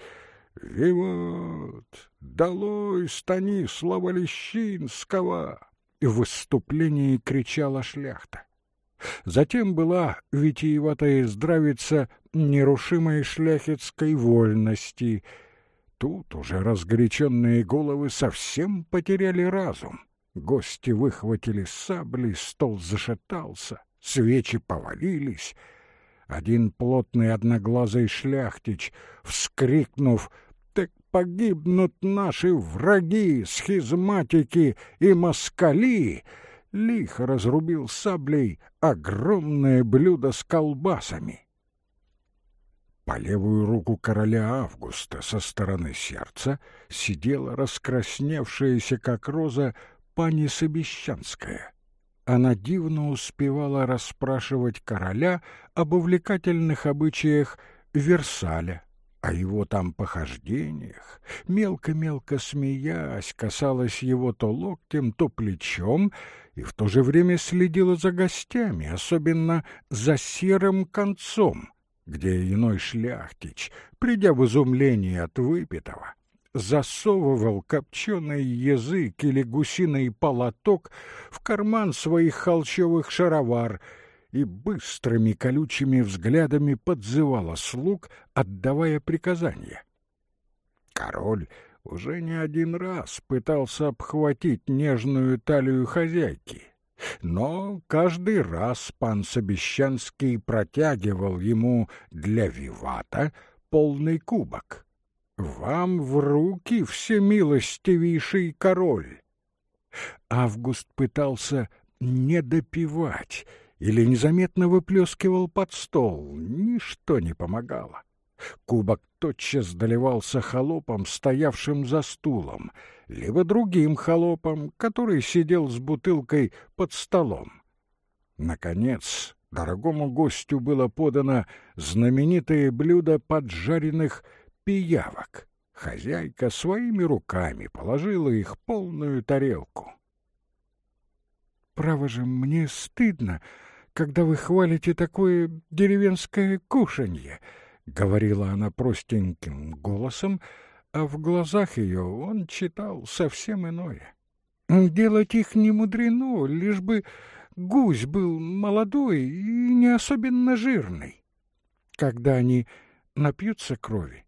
«Виват! Долой Станислава Лещинского!» В выступлении кричала шляхта. Затем была витиеватая здравица нерушимой шляхетской вольности. Тут уже разгоряченные головы совсем потеряли разум. Гости выхватили сабли, стол зашатался, свечи повалились. Один плотный одноглазый шляхтич, вскрикнув «Так погибнут наши враги, схизматики и москали!» Лихо разрубил саблей огромное блюдо с колбасами. По левую руку короля Августа со стороны сердца сидела раскрасневшаяся, как роза, пани Собещанская. Она дивно успевала расспрашивать короля об увлекательных обычаях Версаля, о его там похождениях, мелко-мелко смеясь, касалась его то локтем, то плечом и в то же время следила за гостями, особенно за серым концом, где иной шляхтич, придя в изумление от выпитого, засовывал копченый язык или гусиный полоток в карман своих холчевых шаровар и быстрыми колючими взглядами подзывала слуг, отдавая приказания. Король уже не один раз пытался обхватить нежную талию хозяйки, но каждый раз пан Собещанский протягивал ему для вивата полный кубок. «Вам в руки, всемилостивейший король!» Август пытался не допивать или незаметно выплескивал под стол. Ничто не помогало. Кубок тотчас доливался холопом, стоявшим за стулом, либо другим холопом, который сидел с бутылкой под столом. Наконец, дорогому гостю было подано знаменитое блюдо поджаренных пиявок. Хозяйка своими руками положила их полную тарелку. «Право же, мне стыдно, когда вы хвалите такое деревенское кушанье», — говорила она простеньким голосом, а в глазах ее он читал совсем иное. «Делать их не мудрено, лишь бы Гусь был молодой и не особенно жирный. Когда они напьются крови,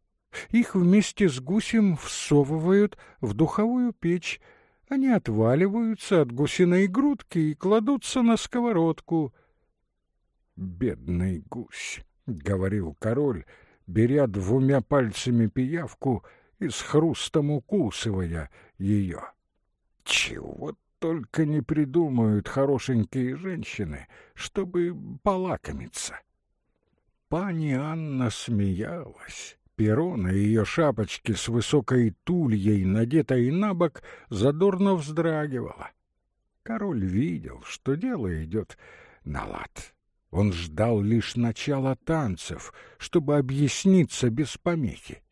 их вместе с гусем всовывают в духовую печь, они отваливаются от гусиной грудки и кладутся на сковородку. «Бедный гусь», — говорил король, беря двумя пальцами пиявку и с хрустом укусывая ее. «Чего только не придумают хорошенькие женщины, чтобы полакомиться». Пани Анна смеялась. Перо на ее шапочке с высокой тульей, надетой на бок, задорно вздрагивало. Король видел, что дело идет на лад. Он ждал лишь начала танцев, чтобы объясниться без помехи.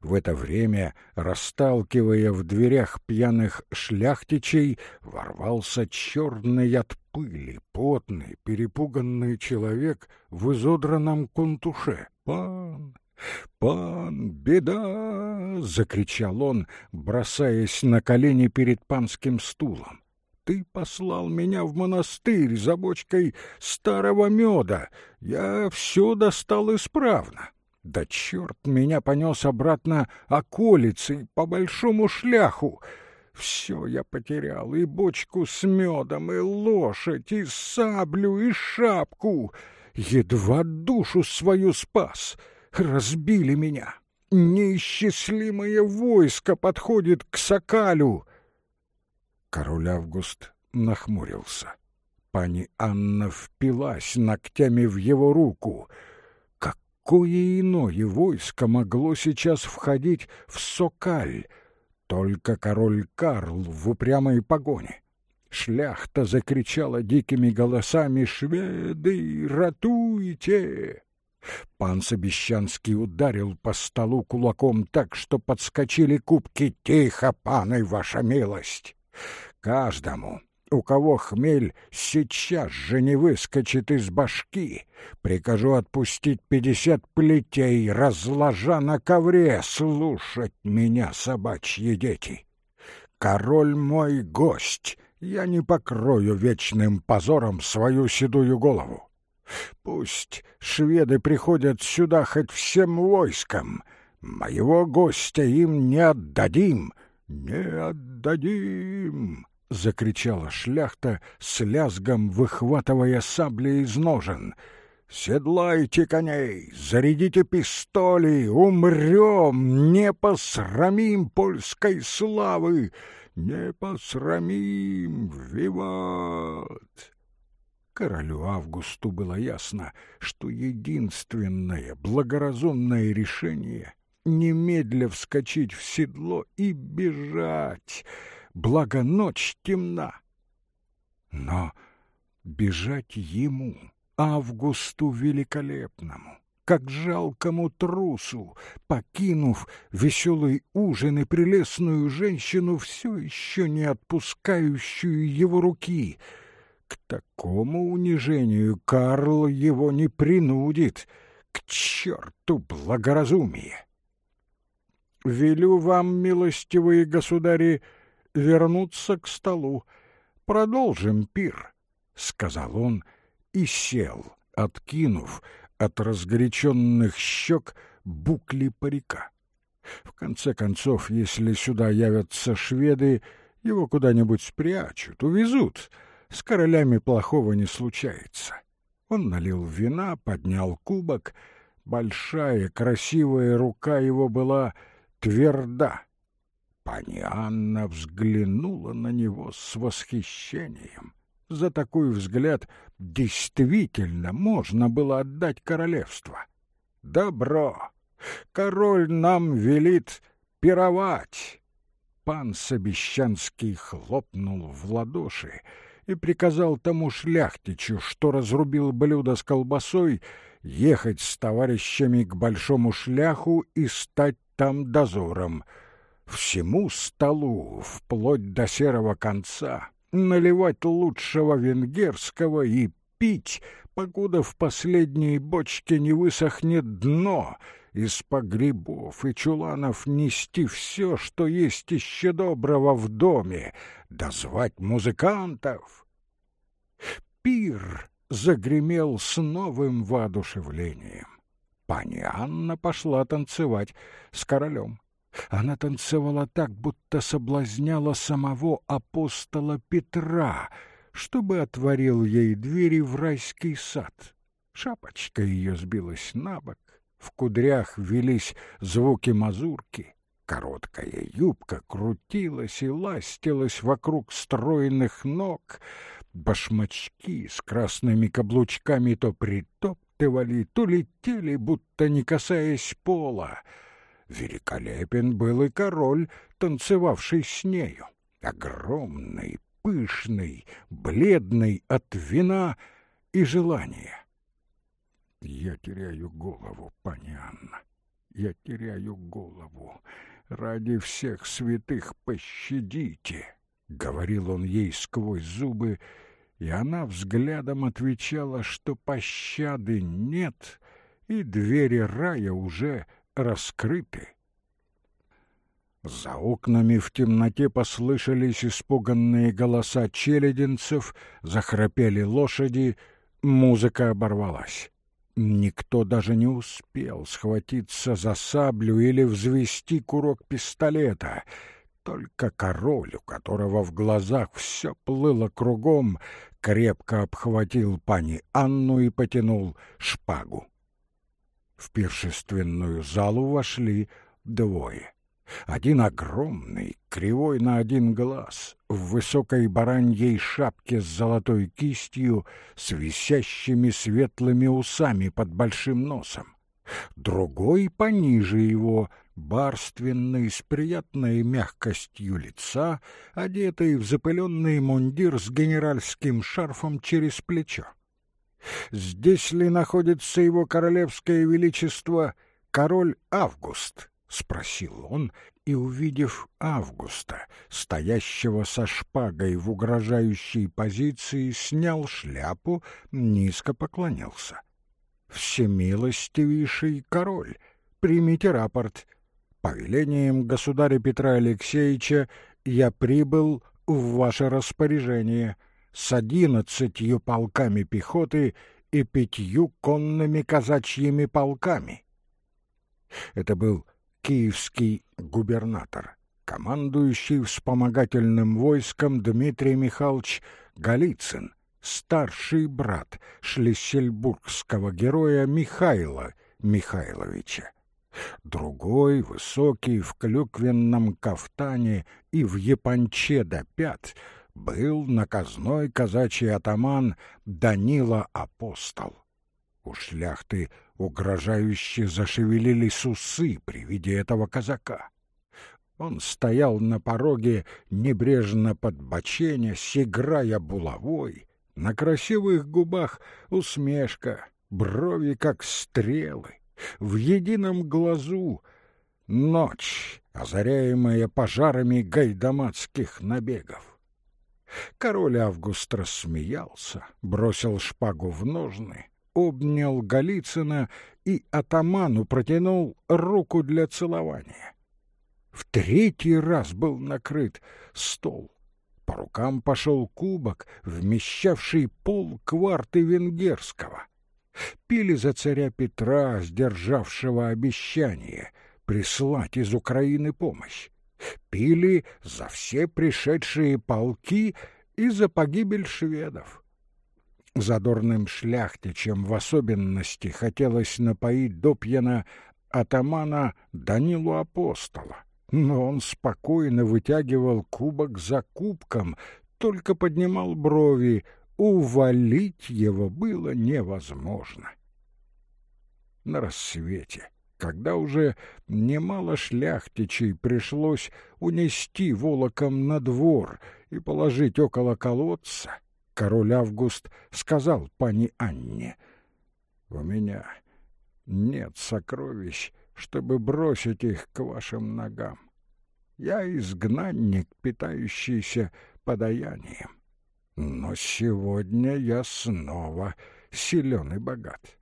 В это время, расталкивая в дверях пьяных шляхтичей, ворвался черный от пыли, потный, перепуганный человек в изодранном кунтуше. «Пан! «Пан, беда!» — закричал он, бросаясь на колени перед панским стулом. «Ты послал меня в монастырь за бочкой старого меда. Я все достал исправно. Да черт меня понес обратно околицей по большому шляху!» Все я потерял, и бочку с медом, и лошадь, и саблю, и шапку. Едва душу свою спас разбили меня. Неисчислимое войско подходит к Сокалю. Король Август нахмурился. Пани Анна впилась ногтями в его руку. Какое иное войско могло сейчас входить в Сокаль? Только король Карл в упрямой погоне. Шляхта закричала дикими голосами «Шведы, ратуйте!» Пан Собещанский ударил по столу кулаком так, что подскочили кубки. «Тихо, паны, ваша милость! Каждому, у кого хмель сейчас же не выскочит из башки, прикажу отпустить пятьдесят плетей, разложа на ковре, слушать меня, собачьи дети. Король мой гость, я не покрою вечным позором свою седую голову. Пусть шведы приходят сюда хоть всем войском. Моего гостя им не отдадим, не отдадим!» — закричала шляхта с лязгом, выхватывая сабли из ножен. «Седлайте коней, зарядите пистоли, умрем, не посрамим польской славы, не посрамим, виват!» Королю Августу было ясно, что единственное благоразумное решение — немедля вскочить в седло и бежать, благо ночь темна. Но бежать ему, Августу Великолепному, как жалкому трусу, покинув веселый ужин и прелестную женщину, все еще не отпускающую его руки — к такому унижению Карл его не принудит. К черту благоразумие! Велю вам, милостивые государи, вернуться к столу. Продолжим пир, — сказал он и сел, откинув от разгоряченных щек букли парика. В конце концов, если сюда явятся шведы, его куда-нибудь спрячут, увезут — с королями плохого не случается. Он налил вина, поднял кубок. Большая, красивая рука его была тверда. Пани Анна взглянула на него с восхищением. За такой взгляд действительно можно было отдать королевство. «Добро! Король нам велит пировать!» Пан Собещанский хлопнул в ладоши, и приказал тому шляхтичу, что разрубил блюдо с колбасой, ехать с товарищами к большому шляху и стать там дозором. Всему столу, вплоть до серого конца, наливать лучшего венгерского и пить, покуда в последней бочке не высохнет дно — из погребов и чуланов нести все, что есть еще доброго в доме, дозвать музыкантов. пир загремел с новым воодушевлением. Пани Анна пошла танцевать с королем. Она танцевала так, будто соблазняла самого апостола Петра, чтобы отворил ей двери в райский сад. Шапочка ее сбилась на бок, в кудрях велись звуки мазурки, короткая юбка крутилась и ластилась вокруг стройных ног, башмачки с красными каблучками то притоптывали, то летели, будто не касаясь пола. Великолепен был и король, танцевавший с нею, огромный, пышный, бледный от вина и желания. Я теряю голову, пани я теряю голову. Ради всех святых пощадите, — говорил он ей сквозь зубы, и она взглядом отвечала, что пощады нет, и двери рая уже раскрыты. За окнами в темноте послышались испуганные голоса челядинцев, захрапели лошади, музыка оборвалась. Никто даже не успел схватиться за саблю или взвести курок пистолета. Только король, у которого в глазах все плыло кругом, крепко обхватил пани Анну и потянул шпагу. В пиршественную залу вошли двое. Один огромный, кривой на один глаз, в высокой бараньей шапке с золотой кистью, с висящими светлыми усами под большим носом. Другой пониже его, барственный, с приятной мягкостью лица, одетый в запыленный мундир с генеральским шарфом через плечо. Здесь ли находится его королевское величество король Август? — спросил он, и, увидев Августа, стоящего со шпагой в угрожающей позиции, снял шляпу, низко поклонился. «Всемилостивейший король, примите рапорт. По велениям государя Петра Алексеевича я прибыл в ваше распоряжение с одиннадцатью полками пехоты и пятью конными казачьими полками». Это был киевский губернатор, командующий вспомогательным войском Дмитрий Михайлович Голицын, старший брат шлиссельбургского героя Михаила Михайловича. Другой, высокий, в клюквенном кафтане и в японче до пят, был наказной казачий атаман Данила Апостол. У шляхты угрожающе зашевелились усы при виде этого казака. Он стоял на пороге, небрежно подбоченясь, играя булавой. На красивых губах усмешка, брови как стрелы. В едином глазу ночь, озаряемая пожарами гайдамацких набегов. Король Август рассмеялся, бросил шпагу в ножны, обнял Голицына и атаману протянул руку для целования. В третий раз был накрыт стол. По рукам пошел кубок, вмещавший пол кварты венгерского. Пили за царя Петра, сдержавшего обещание прислать из Украины помощь. Пили за все пришедшие полки и за погибель шведов. Задорным шляхтичем в особенности хотелось напоить допьяна атамана Данилу Апостола, но он спокойно вытягивал кубок за кубком, только поднимал брови, увалить его было невозможно. На рассвете, когда уже немало шляхтичей пришлось унести волоком на двор и положить около колодца, король Август сказал пани Анне, «У меня нет сокровищ, чтобы бросить их к вашим ногам. Я изгнанник, питающийся подаянием. Но сегодня я снова силен и богат.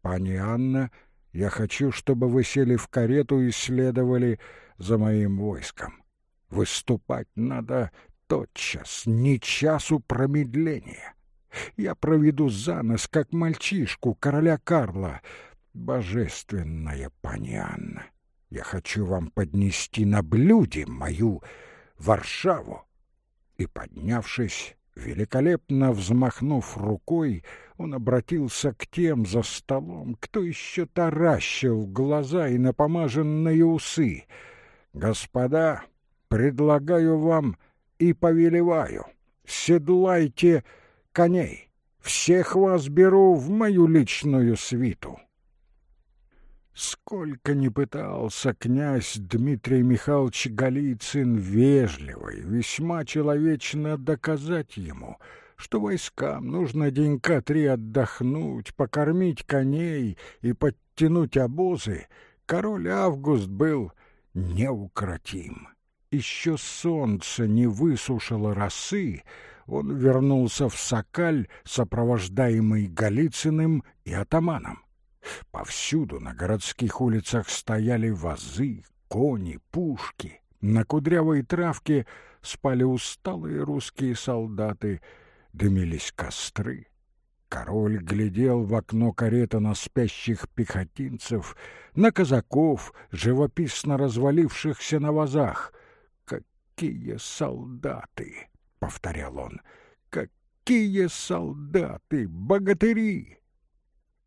Пани Анна, я хочу, чтобы вы сели в карету и следовали за моим войском. Выступать надо тотчас, ни часу промедления. Я проведу за нос, как мальчишку, короля Карла. Божественная пани Анна, я хочу вам поднести на блюде мою Варшаву. И, поднявшись, великолепно взмахнув рукой, он обратился к тем за столом, кто еще таращил глаза и напомаженные усы. «Господа, предлагаю вам и повелеваю, седлайте коней, всех вас беру в мою личную свиту». Сколько ни пытался князь Дмитрий Михайлович Голицын вежливо и весьма человечно доказать ему, что войскам нужно денька три отдохнуть, покормить коней и подтянуть обозы, король Август был неукротим. Еще солнце не высушило росы, он вернулся в Сокаль, сопровождаемый Голицыным и атаманом. Повсюду на городских улицах стояли вазы, кони, пушки. На кудрявой травке спали усталые русские солдаты, дымились костры. Король глядел в окно карета на спящих пехотинцев, на казаков, живописно развалившихся на вазах. «Какие солдаты!» — повторял он. «Какие солдаты! Богатыри!»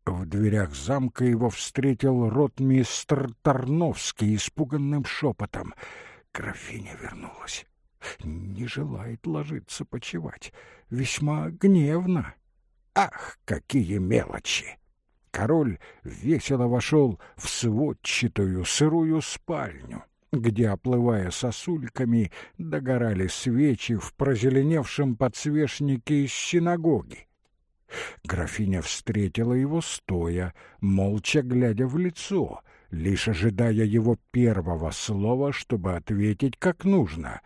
В дверях замка его встретил ротмистр Тарновский испуганным шепотом. Графиня вернулась. Не желает ложиться почевать. Весьма гневно. Ах, какие мелочи! Король весело вошел в сводчатую сырую спальню, где, оплывая сосульками, догорали свечи в прозеленевшем подсвечнике из синагоги. Графиня встретила его стоя, молча глядя в лицо, лишь ожидая его первого слова, чтобы ответить как нужно.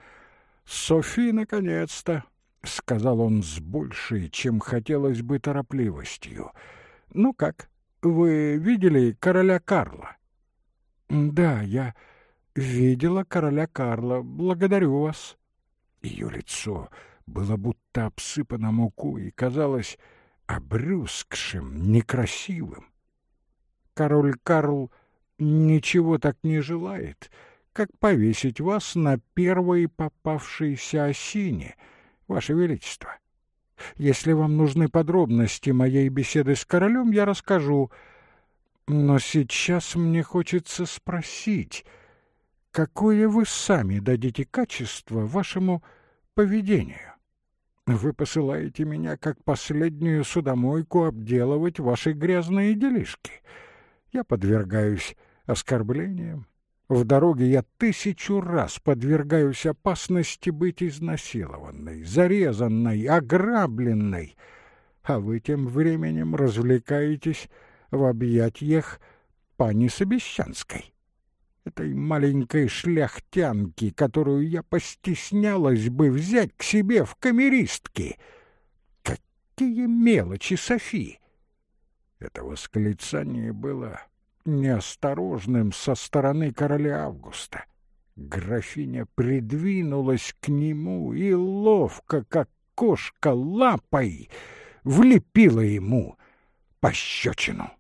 «Софи, наконец-то!» — сказал он с большей, чем хотелось бы торопливостью. «Ну как, вы видели короля Карла?» «Да, я видела короля Карла. Благодарю вас». Ее лицо было будто обсыпано мукой, и казалось обрюзгшим, некрасивым. Король Карл ничего так не желает, как повесить вас на первой попавшейся осине, Ваше Величество. Если вам нужны подробности моей беседы с королем, я расскажу. Но сейчас мне хочется спросить, какое вы сами дадите качество вашему поведению? Вы посылаете меня, как последнюю судомойку, обделывать ваши грязные делишки. Я подвергаюсь оскорблениям. В дороге я тысячу раз подвергаюсь опасности быть изнасилованной, зарезанной, ограбленной, а вы тем временем развлекаетесь в объятиях пани Собещанской этой маленькой шляхтянки, которую я постеснялась бы взять к себе в камеристки. Какие мелочи, Софи! Это восклицание было неосторожным со стороны короля Августа. Графиня придвинулась к нему и ловко, как кошка лапой, влепила ему пощечину.